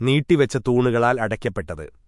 നീട്ടിവെച്ച തൂണുകളാൽ അടയ്ക്കപ്പെട്ടത്.